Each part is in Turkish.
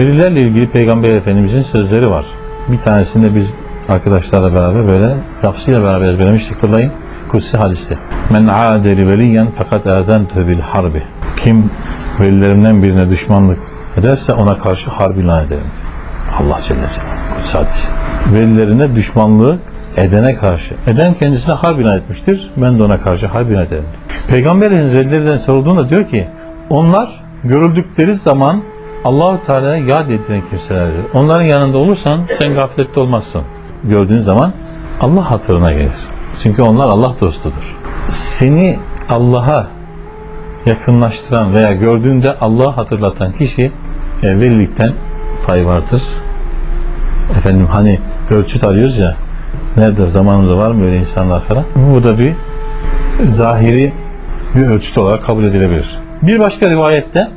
Velilerle ilgili Peygamber Efendimizin sözleri var. Bir tanesinde biz arkadaşlarla beraber böyle lafzıyla beraber ezberlemiştik hatırlayın. Kutsi hadiste. Men adeli veliyen fakat azentuhu bil harbi. Kim velilerimden birine düşmanlık ederse ona karşı harp ilan ederim. Allah Celle Celaluhu. Kutsi hadis. Velilerine düşmanlığı edene karşı. Eden kendisine harp ilan etmiştir. Ben de ona karşı harp ilan ederim. Peygamberimiz velilerinden sorulduğunda diyor ki onlar görüldükleri zaman Allahu Teala'ya yad edilen kimselerdir. Onların yanında olursan sen gaflette olmazsın. Gördüğün zaman Allah hatırına gelir. Çünkü onlar Allah dostudur. Seni Allah'a yakınlaştıran veya gördüğünde Allah'ı hatırlatan kişi e, pay vardır. Efendim hani ölçüt arıyoruz ya nerede zamanımızda var mı öyle insanlar falan. Bu da bir zahiri bir ölçüt olarak kabul edilebilir. Bir başka rivayette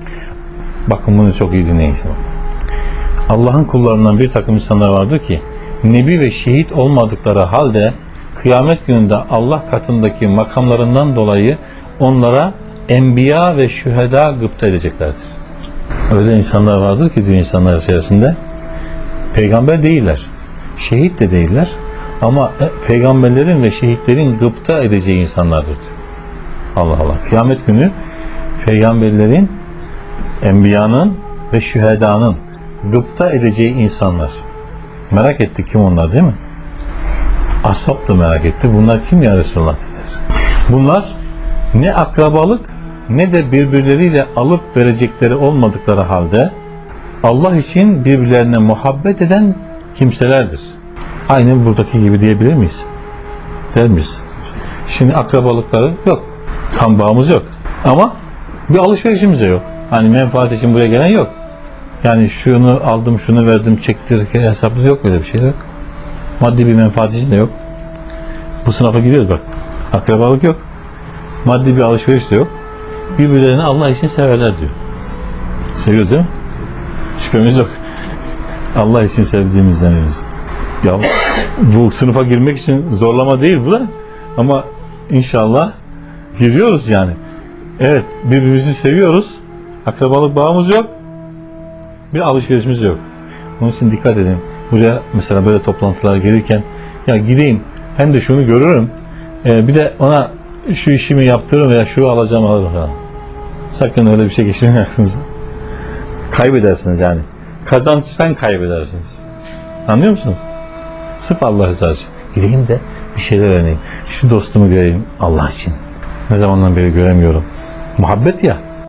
bakın bunu çok iyi dinleyin. Allah'ın kullarından bir takım insanlar vardır ki nebi ve şehit olmadıkları halde kıyamet gününde Allah katındaki makamlarından dolayı onlara enbiya ve şüheda gıpta edeceklerdir. Öyle insanlar vardır ki diyor insanlar içerisinde peygamber değiller. Şehit de değiller. Ama e, peygamberlerin ve şehitlerin gıpta edeceği insanlardır. Allah Allah. Kıyamet günü peygamberlerin, enbiyanın ve şühedanın gıpta edeceği insanlar. Merak etti kim onlar değil mi? Ashab da merak etti. Bunlar kim ya Resulullah dediler. Bunlar ne akrabalık ne de birbirleriyle alıp verecekleri olmadıkları halde Allah için birbirlerine muhabbet eden kimselerdir. Aynı buradaki gibi diyebilir miyiz? Der miyiz? Şimdi akrabalıkları yok. Kan bağımız yok. Ama bir alışverişimiz de yok. Hani menfaat için buraya gelen yok. Yani şunu aldım, şunu verdim, çektirdik hesaplı yok böyle bir şey yok. Maddi bir menfaat için de yok. Bu sınıfa giriyoruz bak. Akrabalık yok. Maddi bir alışveriş de yok. Birbirlerini Allah için severler diyor. Seviyoruz değil mi? Şüphemiz yok. Allah için sevdiğimizden eminiz. Ya bu sınıfa girmek için zorlama değil bu da. Ama inşallah giriyoruz yani. Evet birbirimizi seviyoruz. Akrabalık bağımız yok. Bir alışverişimiz yok. Onun için dikkat edin. Buraya mesela böyle toplantılara gelirken ya gideyim hem de şunu görürüm. Ee, bir de ona şu işimi yaptırırım veya şu alacağım alırım falan. Sakın öyle bir şey geçirmeyin aklınıza. Kaybedersiniz yani. Kazançtan kaybedersiniz. Anlıyor musunuz? Sırf Allah rızası için. Gideyim de bir şeyler öğreneyim. Şu dostumu göreyim Allah için. Ne zamandan beri göremiyorum. Muhabbet ya.